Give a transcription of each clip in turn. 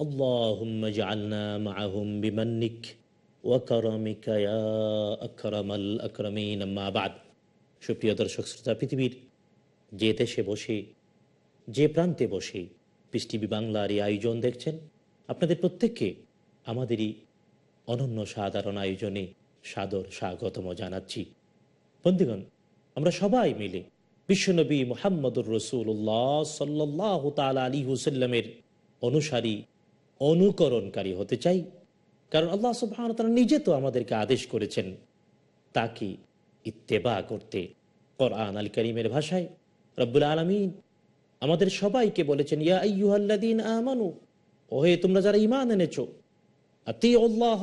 اللهم اجعلنا معهم بمنك وكرمك يا أكرم الأكرمين أما بعد সুপ্রিয় দর্শক শ্রোতা পৃথিবীর যে দেশে বসে যে প্রান্তে বসে পিস টিভি বাংলার এই আয়োজন দেখছেন আপনাদের প্রত্যেককে আমাদেরই অনন্য সাধারণ আয়োজনে সাদর স্বাগতম জানাচ্ছি বন্ধুগণ আমরা সবাই মিলে বিশ্বনবী মোহাম্মদুর রসুল্লাহ সাল্লাহ তাল আলী হুসাল্লামের অনুসারী অনুকরণকারী হতে চাই। কারণ আল্লাহ সুবহান তারা নিজে তো আমাদেরকে আদেশ করেছেন তাকে ইত্তেবা করতে। কোরআন আল করিমের ভাষায় রব্বুল আলমিন আমাদের সবাইকে বলেছেন, ইয়া আমানু, ওহে তোমরা যারা ইমান এনেছো আতি আল্লাহ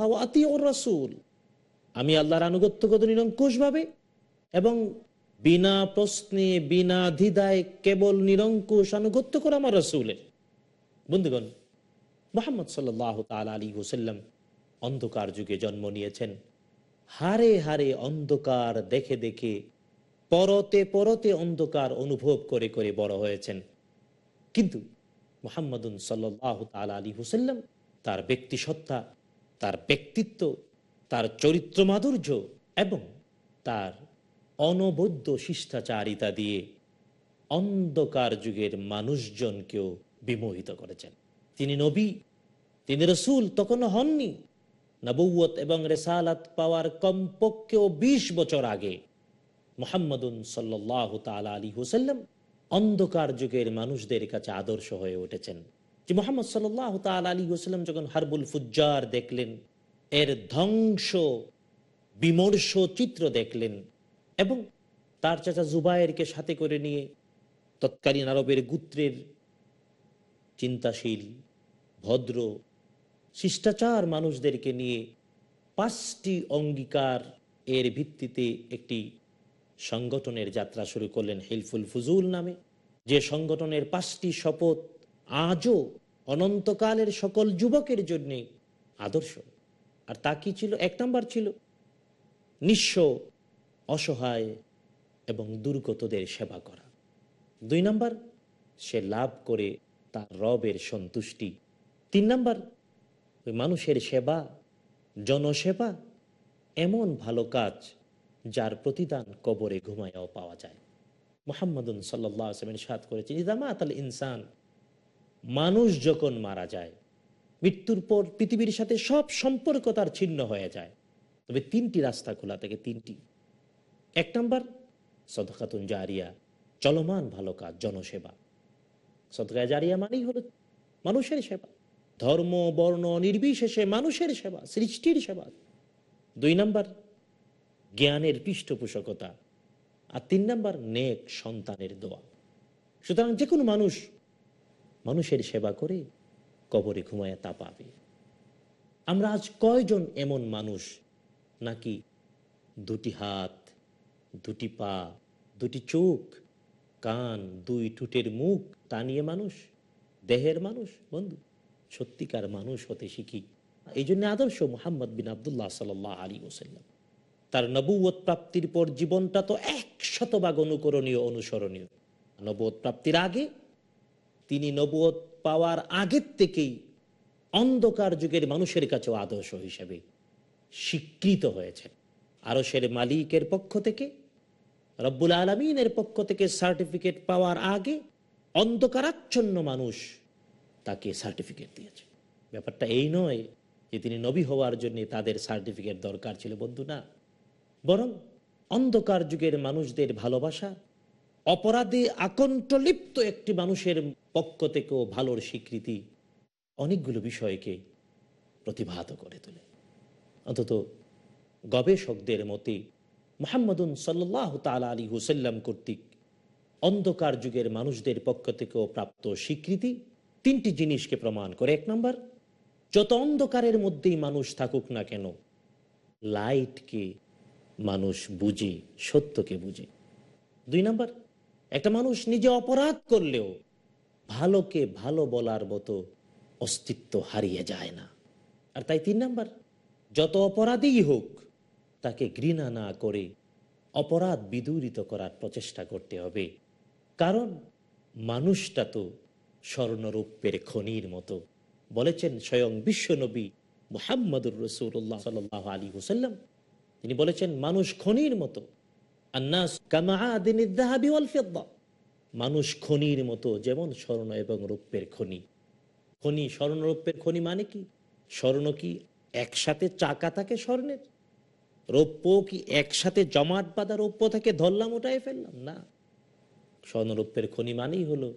আমি আল্লাহর আনুগত্য কত নিরঙ্কুশভাবে এবং বিনা প্রশ্নে, বিনা দ্বিধায় কেবল নিরঙ্কুশ আনুগত্য করে আমার রসুলের। বন্ধুগণ মোহাম্মদ সাল্লাহ তাল আলী হুসাল্লাম অন্ধকার যুগে জন্ম নিয়েছেন। হারে হারে অন্ধকার দেখে দেখে পরতে পরতে অন্ধকার অনুভব করে করে বড় হয়েছেন। কিন্তু মোহাম্মদুন সাল্লাহ তাল আলী হুসাল্লাম তার ব্যক্তিসত্তা, তার ব্যক্তিত্ব, তার চরিত্র মাধুর্য এবং তার অনবদ্য শিষ্টাচারিতা দিয়ে অন্ধকার যুগের মানুষজনকেও বিমোহিত করেছেন। তিনি নবী, তিনি রসুল, তখনও হননি। নবৌয়ত এবং রেসালাত পাওয়ার কমপক্ষেও ২০ বছর আগে মোহাম্মদুন সাল্লাহ তাল আলী হুসাল্লাম অন্ধকার যুগের মানুষদের কাছে আদর্শ হয়ে উঠেছেন। যে মোহাম্মদ সাল্লাহ তাল আলী হুসাল্লাম যখন হারবুল ফুজ্জার দেখলেন, এর ধ্বংস, বিমর্ষ চিত্র দেখলেন এবং তার চাচা জুবায়েরকে সাথে করে নিয়ে তৎকালীন আরবের গুত্রের চিন্তাশীল, ভদ্র, শিষ্টাচার মানুষদেরকে নিয়ে পাঁচটি অঙ্গীকার এর ভিত্তিতে একটি সংগঠনের যাত্রা শুরু করলেন হেলফুল ফুজুল নামে। যে সংগঠনের পাঁচটি শপথ আজও অনন্তকালের সকল যুবকের জন্যে আদর্শ। আর তা কি ছিল? এক নম্বর ছিল নিঃস্ব, অসহায় এবং দুর্গতদের সেবা করা। দুই নম্বর, সে লাভ করে তার রবের সন্তুষ্টি। তিন নম্বর, ওই মানুষের সেবা, জনসেবা এমন ভালো কাজ যার প্রতিদান কবরে ঘুমায়াও পাওয়া যায়। মোহাম্মদুন সাল্লামের সাদ করেছেন ইদামাত আল ইনসান মানুষ যখন মারা যায়, মৃত্যুর পর পৃথিবীর সাথে সব সম্পর্ক তার ছিন্ন হয়ে যায়। তবে তিনটি রাস্তা খোলা থেকে, তিনটি। এক নম্বর, সদকাতুন জারিয়া, চলমান ভালো কাজ, জনসেবা। সদকা জারিয়া মানেই হলো মানুষের সেবা। ধর্ম, বর্ণ, নির্বিশেষে মানুষের সেবা, সৃষ্টির সেবা। দুই নাম্বার, জ্ঞানের পৃষ্ঠপোষকতা। আর তিন নম্বর, নেক সন্তানের দোয়া। সুতরাং যে কোনো মানুষ মানুষের সেবা করে কবরে ঘুমায় তা পাবে। আমরা আজ কয়জন এমন মানুষ নাকি দুটি হাত, দুটি পা, দুটি চোখ কান, দুই টুটের মুখ, তা নিয়ে মানুষ, দেহের মানুষ, বন্ধু। সত্যিকার মানুষ হতে শিখি। এই জন্য আদর্শ মোহাম্মদ বিন আবদুল্লাহ সাল আলী ওসাল্লাম তার নবুয়ত প্রাপ্তির পর জীবনটা তো এক শতভাগ অনুকরণীয়, অনুসরণীয়। নবুয়ত প্রাপ্তির আগে তিনি নবুয়ত পাওয়ার আগের থেকেই অন্ধকার যুগের মানুষের কাছেও আদর্শ হিসেবে স্বীকৃত হয়েছে আরসের মালিকের পক্ষ থেকে রব্বুল আলমিনের পক্ষ থেকে সার্টিফিকেট পাওয়ার আগে অন্ধকারাচ্ছন্ন মানুষ তাকে সার্টিফিকেট দিয়েছে। ব্যাপারটা এই নয় যে তিনি নবী হওয়ার জন্য তাদের সার্টিফিকেট দরকার ছিল, বন্ধু, না। বরং অন্ধকার যুগের মানুষদের ভালোবাসা, অপরাধে আকণ্ঠলিপ্ত একটি মানুষের পক্ষ থেকেও ভালোর স্বীকৃতি অনেকগুলো বিষয়কে প্রতিভাত করে তোলে। অন্তত গবেষকদের মতে মোহাম্মদুন সাল্লাহ তালা আলী হুসাল্লাম কর্তৃক অন্ধকার যুগের মানুষদের পক্ষ থেকেও প্রাপ্ত স্বীকৃতি তিনটি জিনিসকে প্রমাণ করে। এক নম্বর, যত অন্ধকারের মধ্যেই মানুষ থাকুক না কেন, লাইটকে মানুষ বুঝে, সত্যকে বুঝে। দুই নম্বর, একটা মানুষ নিজে অপরাধ করলেও ভালোকে ভালো বলার মতো অস্তিত্ব হারিয়ে যায় না। আর তাই তিন নম্বর, যত অপরাধীই হোক তাকে ঘৃণা না করে অপরাধ বিদূরিত করার প্রচেষ্টা করতে হবে। কারণ মানুষটা তো স্বর্ণরূপের খনির মতো। বলেছেন স্বয়ং বিশ্বনবী মোহাম্মদুর রসুল্লাহ সাল আলী হুসাল্লাম তিনি বলেছেন, মানুষ খনির মতো। মানুষ খনির মতো যেমন স্বর্ণ এবং রৌপ্যের খনি। খনি স্বর্ণরৌপ্যের খনি মানে কি? স্বর্ণ কি একসাথে চাকা থাকে স্বর্ণের? রৌপ্য কি একসাথে জমাট বাঁধা রৌপ্য থাকে ধরলাম, ওটাই ফেললাম? না। স্বর্ণরৌপ্যের খনি মানেই হলো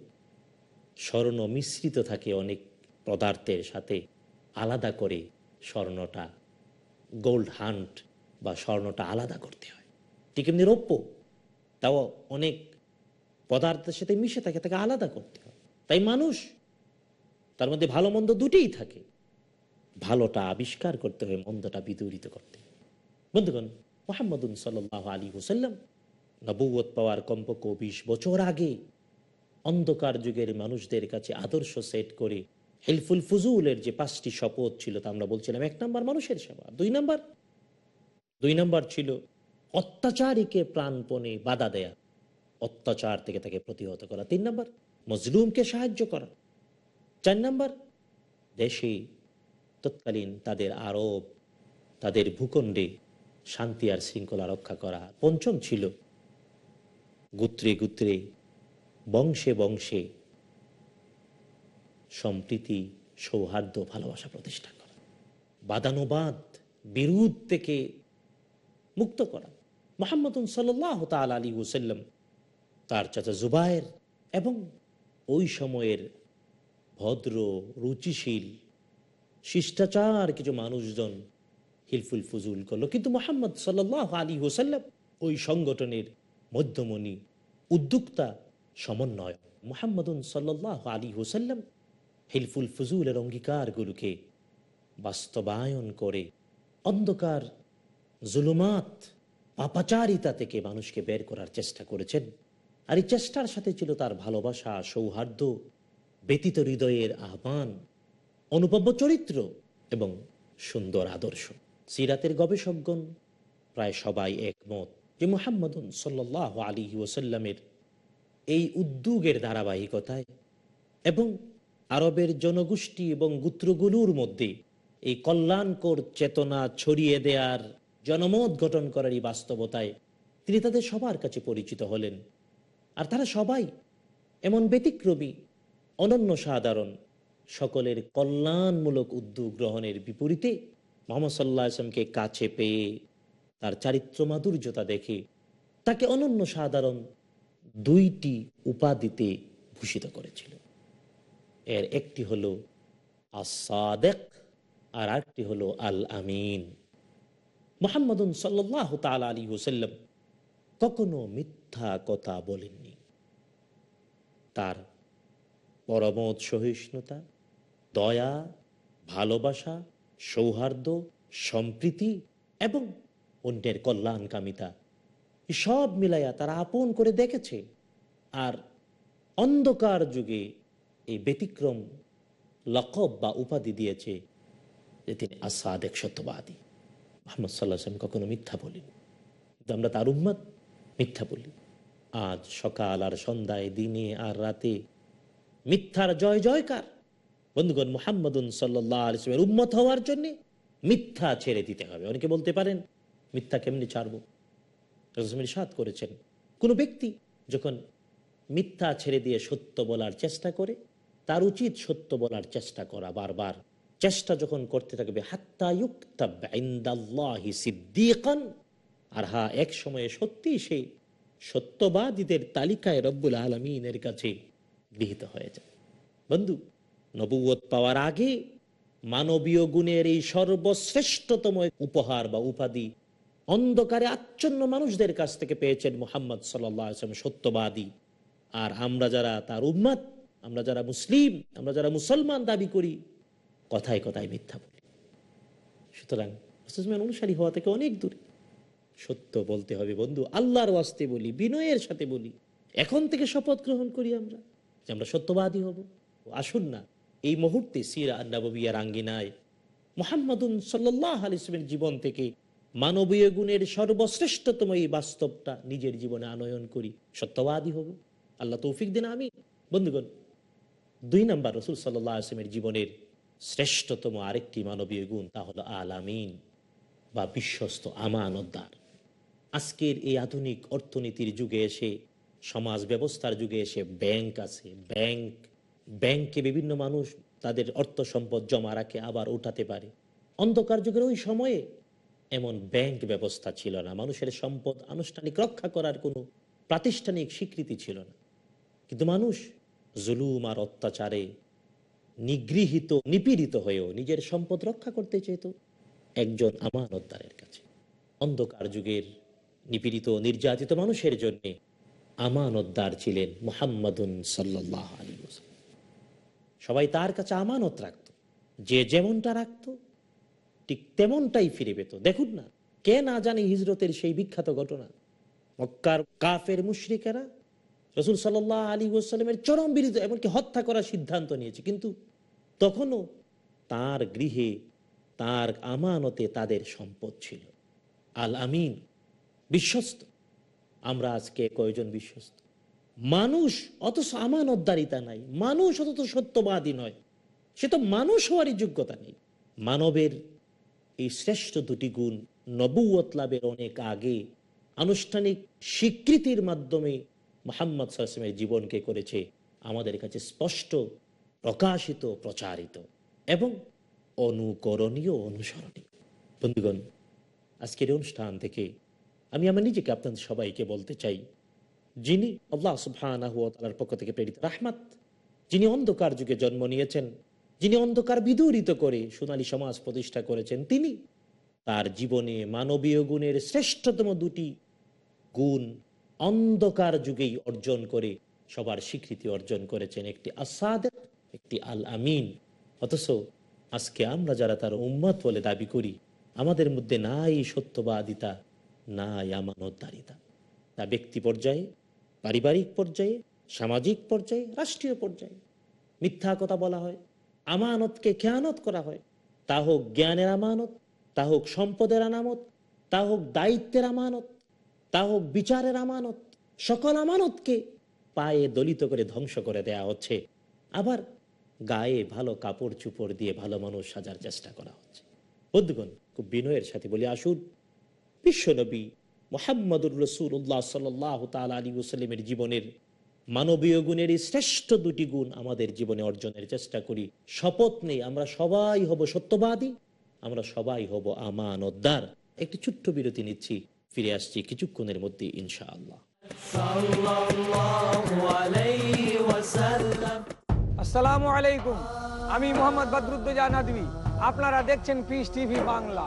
স্বর্ণ মিশ্রিত থাকে অনেক পদার্থের সাথে, আলাদা করে স্বর্ণটা গোল্ড হান্ট বা স্বর্ণটা আলাদা করতে হয়। ঠিক এমনি রৌপ্য, তাও অনেক পদার্থের সাথে মিশে থাকে, তাকে আলাদা করতে হয়। তাই মানুষ, তার মধ্যে ভালো মন্দ দুটিই থাকে। ভালোটা আবিষ্কার করতে হয়, মন্দটা বিদূরিত করতে হয়। বন্ধুগণ, মোহাম্মদুন সাল আলী হুসাল্লাম নবুয়ত পাওয়ার কমপক্ষ বিশ বছর আগে অন্ধকার যুগের মানুষদের কাছে আদর্শ সেট করে হেলফুল ফুজুলের যে পাঁচটি শপথ ছিল তা আমরা বলছিলাম, এক নম্বর মানুষের সেবা, দুই নম্বর দুই নম্বর ছিল অত্যাচারীকে প্রাণপণে বাধা দেয়া, অত্যাচার থেকে তাকে প্রতিহত করা, তিন নম্বর, মজলুমকে সাহায্য করা, চার নম্বর, দেশে তৎকালীন তাদের আরব, তাদের ভূখণ্ডে শান্তি আর শৃঙ্খলা রক্ষা করা। পঞ্চম ছিল গুত্রে গুত্রে, বংশে বংশে সম্প্রীতি, সৌহার্দ্য, ভালোবাসা প্রতিষ্ঠা করা। বাদানুবাদ বিরোধ থেকে মুক্ত করা। মোহাম্মদ সাল্লাহ তাল আলী হুসাল্লাম তার চাচা জুবায়ের এবং ওই সময়ের ভদ্র, রুচিশীল, শিষ্টাচার কিছু মানুষজন হিলফুল ফুজুল করল। কিন্তু মোহাম্মদ সাল্লাহ আলী হোসাল্লাম ওই সংগঠনের মধ্যমণি, উদ্যোক্তা সমন্বয় মোহাম্মদুন সাল্লাহ আলী হোসাল্লাম হিলফুল ফুজুলের অঙ্গীকারগুলোকে বাস্তবায়ন করে অন্ধকার, জুলুমাত, পাপাচারিতা থেকে মানুষকে বের করার চেষ্টা করেছেন। আর এই চেষ্টার সাথে ছিল তার ভালোবাসা, সৌহার্দ্য, ব্যতীত হৃদয়ের আহ্বান অনুপব্য চরিত্র এবং সুন্দর আদর্শ। সিরাতের গবেষকগণ প্রায় সবাই একমত যে মোহাম্মদুন সাল্লাহ আলী ওসাল্লামের এই উদ্যোগের ধারাবাহিকতায় এবং আরবের জনগোষ্ঠী এবং গুত্রগুলোর মধ্যে এই কল্যাণকর চেতনা ছড়িয়ে দেওয়ার জনমত গঠন করার এই বাস্তবতায় তিনি তাদের সবার কাছে পরিচিত হলেন। আর তারা সবাই এমন ব্যতিক্রমী, অনন্য সাধারণ, সকলের কল্যাণমূলক উদ্যোগ গ্রহণের বিপরীতে মোহাম্মদ সাল্লাহ আসলামকে কাছে পেয়ে তার চারিত্র মাধুর্যতা দেখে তাকে অনন্য সাধারণ দুইটি উপাধিতে ভূষিত করেছিল। এর একটি হলো আসাদেক আর আরেকটি হলো আল আমিন মোহাম্মদুন সাল্লাহ তাল আলী হুসাল্লাম কখনো মিথ্যা কথা বলেননি। তার পরমত সহিষ্ণুতা দয়া, ভালোবাসা সৌহার্দ্য, সম্প্রীতি এবং অন্যের কল্যাণকামিতা। সব মিলাইয়া তারা আপন করে দেখেছে। আর অন্ধকার যুগে এই ব্যতিক্রম লকব বা উপাধি দিয়েছে যে তিনি আসাদেক সত্যবাদী। মোহাম্মদ সাল্লাহ কখনো মিথ্যা বলিনি কিন্তু আমরা তার উম্মত মিথ্যা বলি। আজ সকাল আর সন্ধ্যায়, দিনে আর রাতে মিথ্যার জয় জয়কার বন্ধুগণ, মোহাম্মদুন সাল্লাহ আলিসের উম্মত হওয়ার জন্য মিথ্যা ছেড়ে দিতে হবে। অনেকে বলতে পারেন, মিথ্যা কেমনি ছাড়বো? রসমির সাদ করেছেন, কোনো ব্যক্তি যখন মিথ্যা ছেড়ে দিয়ে সত্য বলার চেষ্টা করে, তার উচিত সত্য বলার চেষ্টা করা বারবার। চেষ্টা যখন করতে থাকবে হাত্তায়ুক্তাহি সিদ্দিকান, আর হা, এক সময়ে সত্যি সেই সত্যবাদীদের তালিকায় রব্বুল আলমিনের কাছে গৃহীত হয়ে যায়। বন্ধু নবুয়ত পাওয়ার আগে মানবীয় গুণের এই সর্বশ্রেষ্ঠতম উপহার বা উপাধি অন্ধকারে আচ্ছন্ন মানুষদের কাছ থেকে পেয়েছেন মোহাম্মদ সাল্লাম সত্যবাদী। আর আমরা যারা তার উম্মাদ আমরা যারা মুসলিম, আমরা যারা মুসলমান দাবি করি, কথায় কথায় মিথ্যা বলি। সুতরাং অনুসারী হওয়া থেকে অনেক দূরে। সত্য বলতে হবে বন্ধু, আল্লাহর ওয়াস্তে বলি, বিনয়ের সাথে বলি। এখন থেকে শপথ গ্রহণ করি আমরা যে আমরা সত্যবাদী হব। আসুন না এই মুহূর্তে সিরা নববিয়ার আঙ্গিনায় মোহাম্মদুন সাল্লাহ আলিসমের জীবন থেকে মানবীয় গুণের সর্বশ্রেষ্ঠতম এই বাস্তবটা নিজের জীবনে আনয়ন করি। সত্যবাদী হব। আল্লাহ তৌফিক দিন আমি বন্ধুগণ, দুই নম্বর রসুল সাল্লাহ আসলামের জীবনের শ্রেষ্ঠতম আরেকটি মানবীয় গুণ তা হলো আলামিন বা বিশ্বস্ত আমানতদার। আজকের এই আধুনিক অর্থনীতির যুগে এসে, সমাজ ব্যবস্থার যুগে এসে, ব্যাংক আছে, ব্যাংক ব্যাংকে বিভিন্ন মানুষ তাদের অর্থ সম্পদ জমা রাখে, আবার উঠাতে পারে। অন্ধকার যুগের ওই সময়ে এমন ব্যাংক ব্যবস্থা ছিল না। মানুষের সম্পদ আনুষ্ঠানিক রক্ষা করার কোনো প্রাতিষ্ঠানিক স্বীকৃতি ছিল না। কিন্তু মানুষ জুলুম আর অত্যাচারে নিগৃহীত, নিপীড়িত হয়েও নিজের সম্পদ রক্ষা করতে চেত একজন আমানতদারের কাছে। অন্ধকার যুগের নিপীড়িত, নির্যাতিত মানুষের জন্যে আমানতদার ছিলেন মোহাম্মদুন সাল্লাহ আলী সবাই তার কাছে আমানত রাখত। যে যেমনটা রাখত, ঠিক তেমনটাই ফিরে পেত। দেখুন না, কে না জানে হিজরতের সেই বিখ্যাত ঘটনা? মক্কার কাফের মুশরিকেরা রসুল সাল্লাহ আলী ওসালামের চরম বিরুদ্ধে এমনকি হত্যা করার সিদ্ধান্ত নিয়েছে। কিন্তু তখনও তার গৃহে তার আমানতে তাদের সম্পদ ছিল। আল আমিন, বিশ্বস্ত। আমরা আজকে কয়জন বিশ্বস্ত? মানুষ অথচ আমানতদারিতা নাই, মানুষ অথচ সত্যবাদী নয়। সে তো মানুষ হওয়ারই যোগ্যতা নেই। মানবের এই শ্রেষ্ঠ দুটি গুণ নবুয়ত লাভের অনেক আগে আনুষ্ঠানিক স্বীকৃতির মাধ্যমে মোহাম্মদ সাল্লামের জীবনকে করেছে আমাদের কাছে স্পষ্ট, প্রকাশিত, প্রচারিত এবং অনুকরণীয়, অনুসরণীয়। বন্ধুগণ, আজকের অনুষ্ঠান থেকে আমি আমার নিজেকে আপনাদের সবাইকে বলতে চাই যিনি আল্লাহ সুবহানার পক্ষ থেকে প্রেরিত রাহমাত, যিনি অন্ধকার যুগে জন্ম নিয়েছেন, যিনি অন্ধকার বিদূরিত করে সোনালী সমাজ প্রতিষ্ঠা করেছেন, তিনি তার জীবনে মানবীয় গুণের শ্রেষ্ঠতম দুটি গুণ অন্ধকার যুগেই অর্জন করে সবার স্বীকৃতি অর্জন করেছেন, একটি আসাদ একটি আল আমিন অথচ আজকে আমরা যারা তার উম্মত বলে দাবি করি, আমাদের মধ্যে নাই সত্যবাদিতা, নাই আমানতদারিতা। তা ব্যক্তি পর্যায়ে পারিবারিক পর্যায়ে, সামাজিক পর্যায়ে, রাষ্ট্রীয় পর্যায়ে। মিথ্যা কথা বলা হয়, আমানতকে খেয়ানত করা হয়। তা হোক জ্ঞানের আমানত, তা হোক সম্পদের আনামত, তা হোক দায়িত্বের আমানত, তা হোক বিচারের আমানত, সকল আমানতকে পায়ে দলিত করে ধ্বংস করে দেয়া হচ্ছে। আবার গায়ে ভালো কাপড় চুপড় দিয়ে ভালো মানুষ সাজার চেষ্টা করা হচ্ছে। বন্ধুগণ, খুব বিনয়ের সাথে বলি, আসুন, বিশ্বনবী মোহাম্মদুর রসুল্লাহ সাল্লাহ তাল আলী ওসাল্লামের জীবনের মানবীয় গুণের এই শ্রেষ্ঠ দুটি গুণ আমাদের জীবনে অর্জনের চেষ্টা করি। শপথ নেই আমরা সবাই হব সত্যবাদী আমরা সবাই হব আমানতদার। একটি ছোট্ট বিরতি নিচ্ছি ফিরে আসছি কিছুক্ষণের মধ্যে ইনশাআল্লাহ। আসসালামু আলাইকুম আমি মোহাম্মদ বদরুদ্দোজা নদী আপনারা দেখছেন Peace TV Bangla.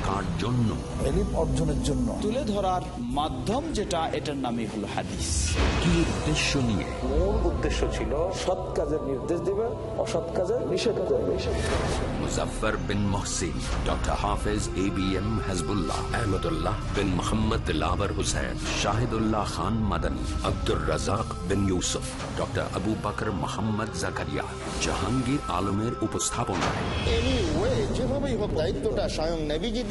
কার জন্য। এলিম অর্জনের জন্য। তুলে ধরার মাধ্যম যেটা এটার নামই হলো হাদিস। কি উদ্দেশ্য নিয়ে? মূল উদ্দেশ্য ছিল সৎ কাজের নির্দেশ দিবে অসৎ কাজের নিষেধ করবে Muzaffar bin Mohsin doctor Hafez A B M Hasbullah Ahmadullah bin Mohammad lover Hussain Shahidullah Khan Madani Abdur Razzak bin Yusuf doctor Abu Bakar Mohammad Zakaria Jahangir আলমের উপস্থাপনায়। যেভাবেই হোক দায়িত্বটা স্বয়ং নেভিজি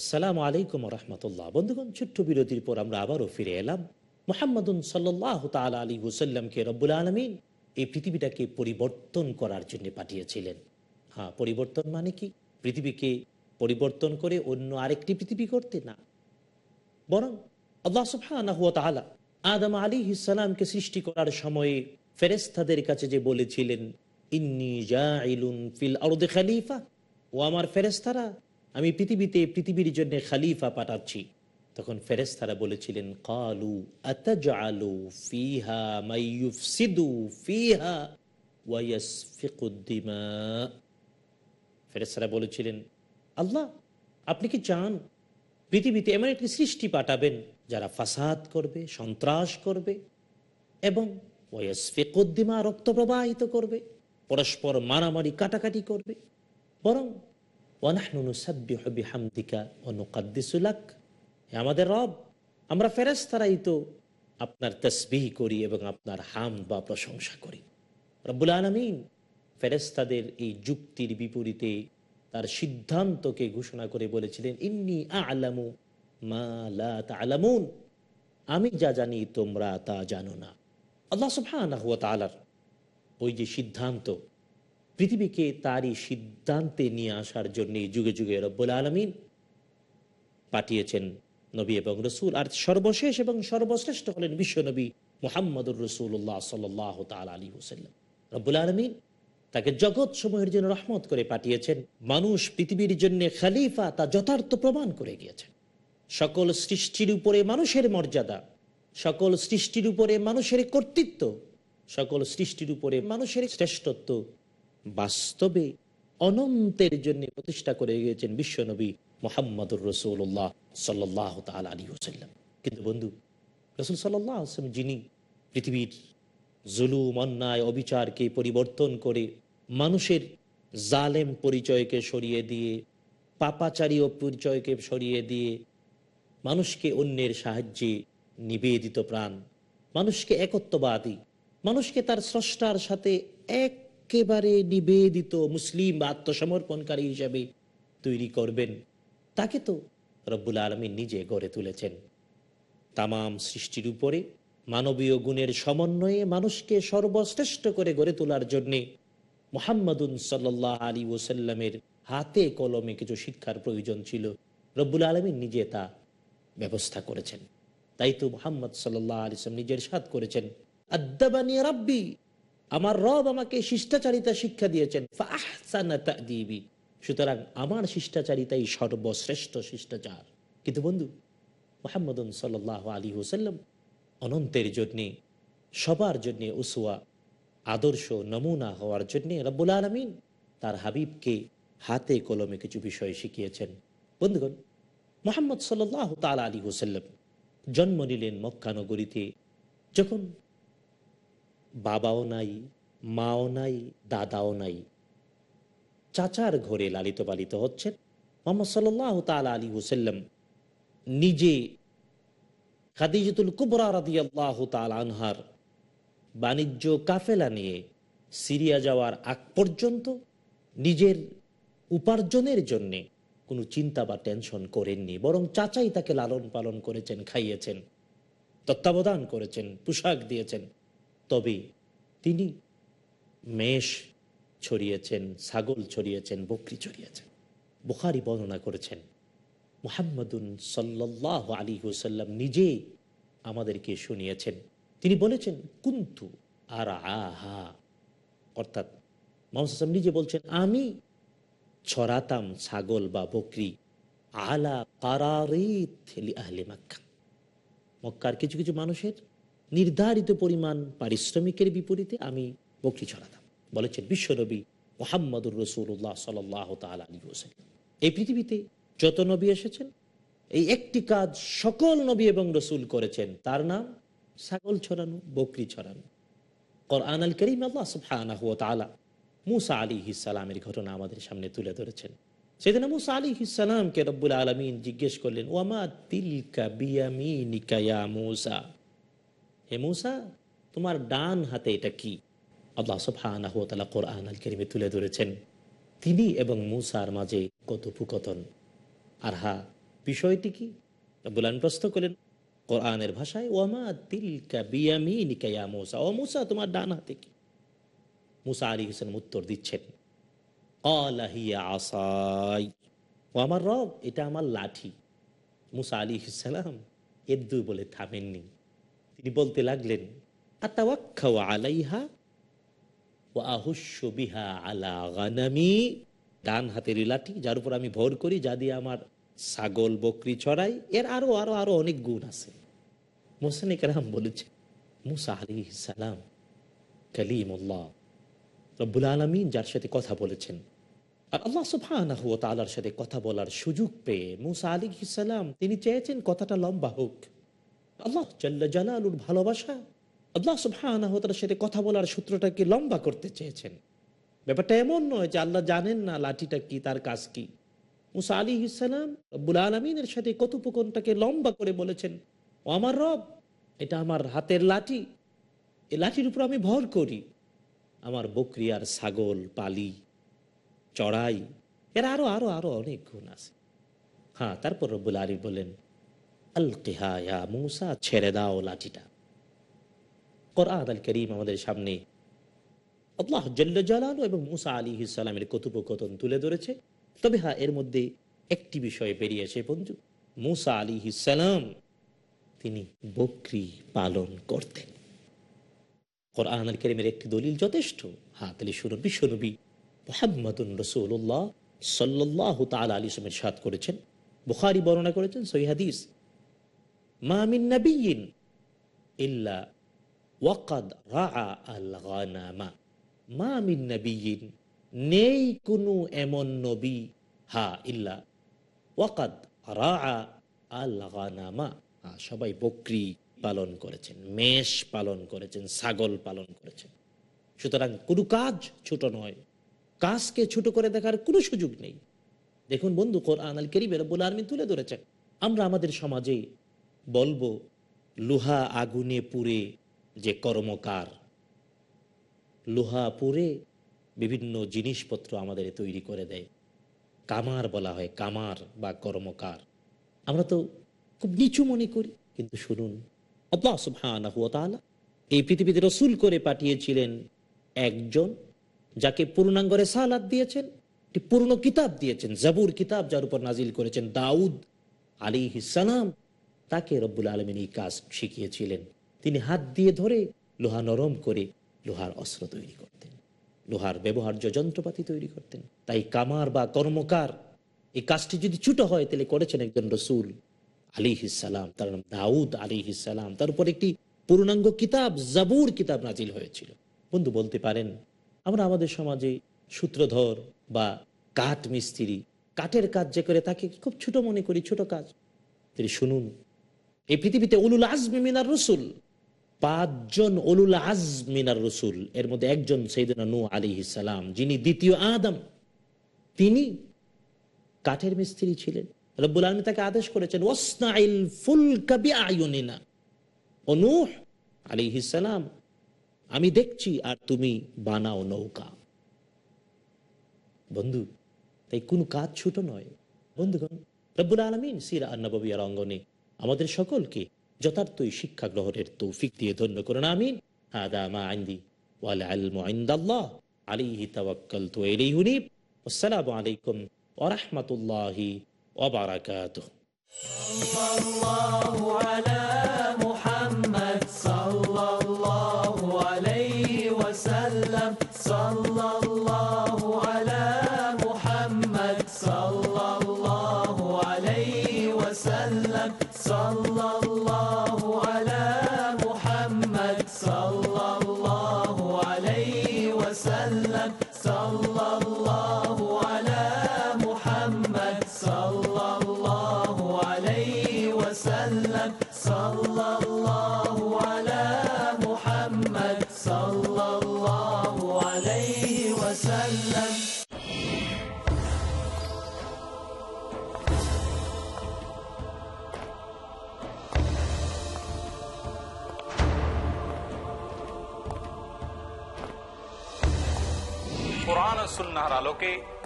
আসসালামু আলাইকুম রহমতুল্লাহ। বন্ধুগণ, ছোট্ট বিরতির পর আমরা আবারও ফিরে এলাম। মোহাম্মদুন সাল্লাহ তালা আলী হুসাল্লামকে রব্বুল আলমিন এই পৃথিবীটাকে পরিবর্তন করার জন্য পাঠিয়েছিলেন। হ্যাঁ পরিবর্তন মানে কি? পৃথিবীকে পরিবর্তন করে অন্য আরেকটি পৃথিবী করতে না। বরং আল্লাহ সুবহানাহু ওয়া তাআলা আদম আলী ইসালামকে সৃষ্টি করার সময়ে ফেরেস্তাদের কাছে যে বলেছিলেন, ইন্নি ফিল খালিফা। ও আমার ফেরেস্তারা আমি পৃথিবীতে পৃথিবীর জন্য খালিফা পাঠাচ্ছি। তখন ফেরেস্তারা বলেছিলেন, কালু আতাজআলু ফিহা মাইয়ুফসিদু ফিহা ওয়া ইয়াসফিকুদ দিমা ফেরেস্তারা বলেছিলেন, আল্লাহ, আপনি কি চান পৃথিবীতে এমন একটি সৃষ্টি পাঠাবেন যারা ফাসাদ করবে, সন্ত্রাস করবে এবং ওয়াসফিকুদ্দিমা রক্ত প্রবাহিত করবে, পরস্পর মারামারি কাটাকাটি করবে, বরং আমাদের রব, আমরা ফেরেস্তারাই তো আপনার তসবিহ করি এবং আপনার হাম বা প্রশংসা করি। রব্বুল আলমিন ফেরেস্তাদের এই যুক্তির বিপরীতে তার সিদ্ধান্তকে ঘোষণা করে বলেছিলেন, ইন্নি আলামু মা লা তালামুন। আমি যা জানি তোমরা তা জানো না। আল্লাহ তাআলার ওই যে সিদ্ধান্ত পৃথিবীকে তারই সিদ্ধান্তে নিয়ে আসার জন্য যুগে যুগে রব্বুল আলমিন পাঠিয়েছেন নবী এবং রসুল। আর সর্বশেষ এবং সর্বশ্রেষ্ঠ হলেন বিশ্বনবী মোহাম্মদুর রসুল্লাহ সাল্লাহ তাল আলী হুসাল্লাম রব্বুল আলমিন তাকে জগৎ সমূহের জন্য রহমত করে পাঠিয়েছেন। মানুষ পৃথিবীর জন্য খালিফা তা যথার্থ প্রমাণ করে গিয়েছেন। সকল সৃষ্টির উপরে মানুষের মর্যাদা, সকল সৃষ্টির উপরে মানুষের কর্তৃত্ব, সকল সৃষ্টির উপরে মানুষের শ্রেষ্ঠত্ব বাস্তবে অনন্তের জন্য প্রতিষ্ঠা করে গিয়েছেন বিশ্বনবী মোহাম্মদুর রসুল্লাহ সাল্লাহ তাল আলী হোসাল্লাম কিন্তু বন্ধু, রসুল সাল্লাহ আসলাম যিনি পৃথিবীর জুলুম, অন্যায়, অবিচারকে পরিবর্তন করে মানুষের জালেম পরিচয়কে সরিয়ে দিয়ে, পাপাচারী ও পরিচয়কে সরিয়ে দিয়ে মানুষকে অন্যের সাহায্যে নিবেদিত প্রাণ, মানুষকে একত্ববাদী, মানুষকে তার স্রষ্টার সাথে একেবারে নিবেদিত মুসলিম বা আত্মসমর্পণকারী হিসাবে তৈরি করবেন। তাকে তো রব্বুল আলমী নিজে গড়ে তুলেছেন। তামাম সৃষ্টির উপরে মানবীয় গুণের সমন্বয়ে মানুষকে সর্বশ্রেষ্ঠ করে গড়ে তোলার জন্যে মোহাম্মদুন সাল্লাহ আলী ওসাল্লামের হাতে কলমে কিছু শিক্ষার প্রয়োজন ছিল। রব্বুল আলমী নিজে তা ব্যবস্থা করেছেন। তাই তো মোহাম্মদ সাল্লাহ আলিসাম নিজের সাথ করেছেন। আদাবানি রাব্বি আমার রব আমাকে শিষ্টাচারিতা শিক্ষা দিয়েছেন। সুতরাং আমার শিষ্টাচারিতাই সর্বশ্রেষ্ঠ শিষ্টাচার। কিন্তু বন্ধু, মোহাম্মদন সাল আলী হুসাল্লাম অনন্তের জন্যে, সবার জন্যে উসুয়া আদর্শ, নমুনা হওয়ার জন্যে রব্বুল আলমিন তার হাবিবকে হাতে কলমে কিছু বিষয় শিখিয়েছেন। বন্ধুগণ, মোহাম্মদ সাল্লাহ তাল আলী হুসাল্লাম জন্ম নিলেন মক্কানগরীতে যখন বাবাও নাই, মাও নাই, দাদাও নাই। চাচার ঘরে লালিত পালিত হচ্ছেন মোহাম্মদ সাল্লাহ তাল আলী হুসাল্লাম নিজে খাদিজতুল কুবরা রাদি আল্লাহ তাল আনহার বাণিজ্য কাফেলা নিয়ে সিরিয়া যাওয়ার আগ পর্যন্ত নিজের উপার্জনের জন্যে কোনো চিন্তা বা টেনশন করেননি, বরং চাচাই তাকে লালন পালন করেছেন, খাইয়েছেন, তত্ত্বাবধান করেছেন, পোশাক দিয়েছেন। তবে তিনি মেষ ছড়িয়েছেন, ছাগল ছড়িয়েছেন, বকরি ছড়িয়েছেন। বুখারি বর্ণনা করেছেন, মোহাম্মদুন সাল্লাহ আলী হুসাল্লাম নিজে আমাদেরকে শুনিয়েছেন। তিনি বলেছেন, কুন্তু আর আহা অর্থাৎ মোহাম্মদ নিজে বলছেন, আমি ছড়াতাম ছাগল বা বকরি আলা কারারিত আহলে মাক্কা। মক্কার কিছু কিছু মানুষের নির্ধারিত পরিমাণ পারিশ্রমিকের বিপরীতে আমি বকরি ছড়াতাম। বলেছেন বিশ্বনবী মোহাম্মদুর রসুল্লাহ সাল্লাহ তাল আলী হোসেন এই পৃথিবীতে যত নবী এসেছেন, এই একটি কাজ সকল নবী এবং রসুল করেছেন, তার নাম ছাগল ছড়ানো, বকরি ছড়ানো। কোরআন আল করিম আল্লাহ সুবহানাহু ওয়া তাআলা মুসা আলী ইসালামের ঘটনা আমাদের সামনে তুলে ধরেছেন। সেদিন মুসা আলী ইসালামকে রব্বুল আলমিন জিজ্ঞেস করলেন ওয়ামা তিলকা বিয়ামিনিকা মুসা? হে মুসা, তোমার ডান হাতে এটা কি? আল্লাহ ওয়া তাআলা কোরআন আল করিমে তুলে ধরেছেন, তিনি এবং মুসার মাঝে কথোপকথন আর হা, বিষয়টি কি? আলমিন প্রশ্ন করলেন, কোরআনের ভাষায়, ওয়ামা তিলকা বিয়ামিনিকা ইয়া মুসা? ও মুসা, তোমার ডান হাতে কি? মুসা আলী হোসেন উত্তর দিচ্ছেন ও আমার রব, এটা আমার লাঠি। মুসা আলী ইসালাম এদ্দু বলে থামেননি। তিনি বলতে লাগলেন ডান হাতের লাঠি, যার উপর আমি ভর করি, যা দিয়ে আমার ছাগল, বকরি ছড়াই, এর আরও আরও আরও অনেক গুণ আছে। মোসানিক রাম বলেছে মুসা আলী সালাম কালিমুল্লাহ রব্বুল আলমিন যার সাথে কথা বলেছেন। আর আল্লাহ সুবহানাহু ওয়া তাআলার সাথে কথা বলার সুযোগ পেয়ে মুসা আলী সালাম, তিনি চেয়েছেন কথাটা লম্বা হোক। আল্লাহ জাল্লা জালালুর ভালোবাসা। আল্লাহ সুবহানাহু তাআলার সাথে কথা বলার সূত্রটাকে লম্বা করতে চেয়েছেন? ব্যাপারটা এমন নয় যে আল্লাহ জানেন না লাঠিটা কি, তার কাজ কি। মুসা আলী ইসালাম রব্বুল আলমিনের সাথে কথোপকথনটাকে লম্বা করে বলেছেন, ও আমার রব, এটা আমার হাতের লাঠি। এই লাঠির উপর আমি ভর করি। আমার বকরি আর ছাগল, পালি, চড়াই, এর আরও আরও আরও অনেক গুণ আছে। হ্যাঁ তারপর রব্বুল আলী বলেন আল মুসা, ছেড়ে দাও লাঠিটা। কোরআন আল করিম আমাদের সামনে আল্লাহ জল্ল জালাল এবং মুসা আলী ইসালামের কথোপকথন তুলে ধরেছে। তবে হ্যাঁ এর মধ্যে একটি বিষয় বেরিয়েছে বন্ধু, মুসা আলী ইসালাম তিনি বকরি পালন করতেন। কোরআন আল করিমের একটি দলিল যথেষ্ট। হ্যাঁ তাহলে শুনুন, বিশ্বনবী মোহাম্মদুন রসুল্লাহ সাল্লাহ তাল আলী সাদ করেছেন, বুখারি বর্ণনা করেছেন সৈহাদিস নেই কোনো এমন নবী, হা, ইল্লা ওয়াকাদ রা আল গানামা সবাই বকরি পালন করেছেন, মেষ পালন করেছেন, ছাগল পালন করেছেন। সুতরাং কোনো কাজ ছোট নয়, কাজকে ছোট করে দেখার কোনো সুযোগ নেই। দেখুন বন্ধু, কোরআন আল কেরিমের বলে আর্মি তুলে ধরেছেন, আমরা আমাদের সমাজে বলব, লোহা আগুনে পুড়ে যে কর্মকার। লোহা পুড়ে বিভিন্ন জিনিসপত্র আমাদের তৈরি করে দেয়। কামার বলা হয়, কামার বা কর্মকার। আমরা তো খুব নিচু মনে করি। কিন্তু শুনুন এই পৃথিবীতে রসুল করে পাঠিয়েছিলেন একজন যাকে পূর্ণাঙ্গ রেসালাত দিয়েছেন, একটি পূর্ণ কিতাব দিয়েছেন, জাবুর কিতাব যার উপর নাজিল করেছেন দাউদ আলী সালাম। তাকে রব্বুল আলমিন এই কাজ শিখিয়েছিলেন। তিনি হাত দিয়ে ধরে লোহা নরম করে লোহার অস্ত্র তৈরি করতেন। লোহার ব্যবহার্য যন্ত্রপাতি তৈরি করতেন। তাই কামার বা কর্মকার এই কাজটি যদি ছোট হয়, তাহলে করেছেন একজন রসুল আলী হিসালাম তার নাম দাউদ আলী হিসালাম তার উপর একটি পূর্ণাঙ্গ কিতাব, জাবুর কিতাব নাজিল হয়েছিল। বন্ধু, বলতে পারেন, আমরা আমাদের সমাজে সূত্রধর বা কাঠ মিস্ত্রি কাঠের কাজ যে করে তাকে খুব ছোট মনে করি, ছোট কাজ। তিনি শুনুন এই পৃথিবীতে উলুল আজমি মিনার রসুল। পাঁচজন উলুল মিনার রসুল, এর মধ্যে একজন সৈদনা নু আলী ইসালাম যিনি দ্বিতীয় আদম। তিনি কাঠের মিস্ত্রি ছিলেন। রব্বুল আলমী তাকে আদেশ করেছেন ওসনাইল ফুল কাবি আয়ুনিনা ও নূহ আলী ইসালাম আমি দেখছি আর তুমি বানাও নৌকা। বন্ধু, তাই কোনো কাজ ছোট নয়। বন্ধুগণ, রব্বুল আলমিন সিরা আন্নবিয়ার অঙ্গনে আমাদের সকলকে যথার্থই শিক্ষা গ্রহণের তৌফিক দিয়ে ধন্য করুন, আমিন। হাদা মা আসসালামু আলাইকুম ওয়া রাহমাতুল্লাহি الله বারাকাতুহু।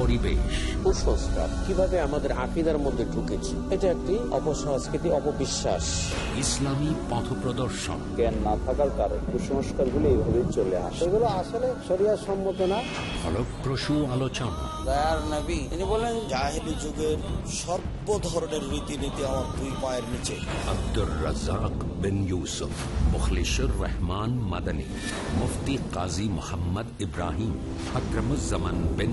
পরিবেশ। কুসংস্কার। কীভাবে আমাদের আকিদার মধ্যে ঢুকেছে এটা একটি অপসংস্কৃতি অপবিশ্বাস। ইসলামী পথ প্রদর্শন। জ্ঞান না থাকার কারণে কুসংস্কারগুলো এইভাবে চলে আসে। এগুলো আসলে শরিয়ার সম্মত না। ফলপ্রসূ আলোচনা। দয়ার নবী তিনি বলেন জাহেলি যুগের সর্ব ধরনের রীতিনীতি আমার দুই পায়ের নিচে। আব্দুর রাজাক বিন ইউসুফ মুখলিসুর রহমান মাদানী মুফতি কাজী মোহাম্মদ ইব্রাহিম আকরমুজ্জামান বিন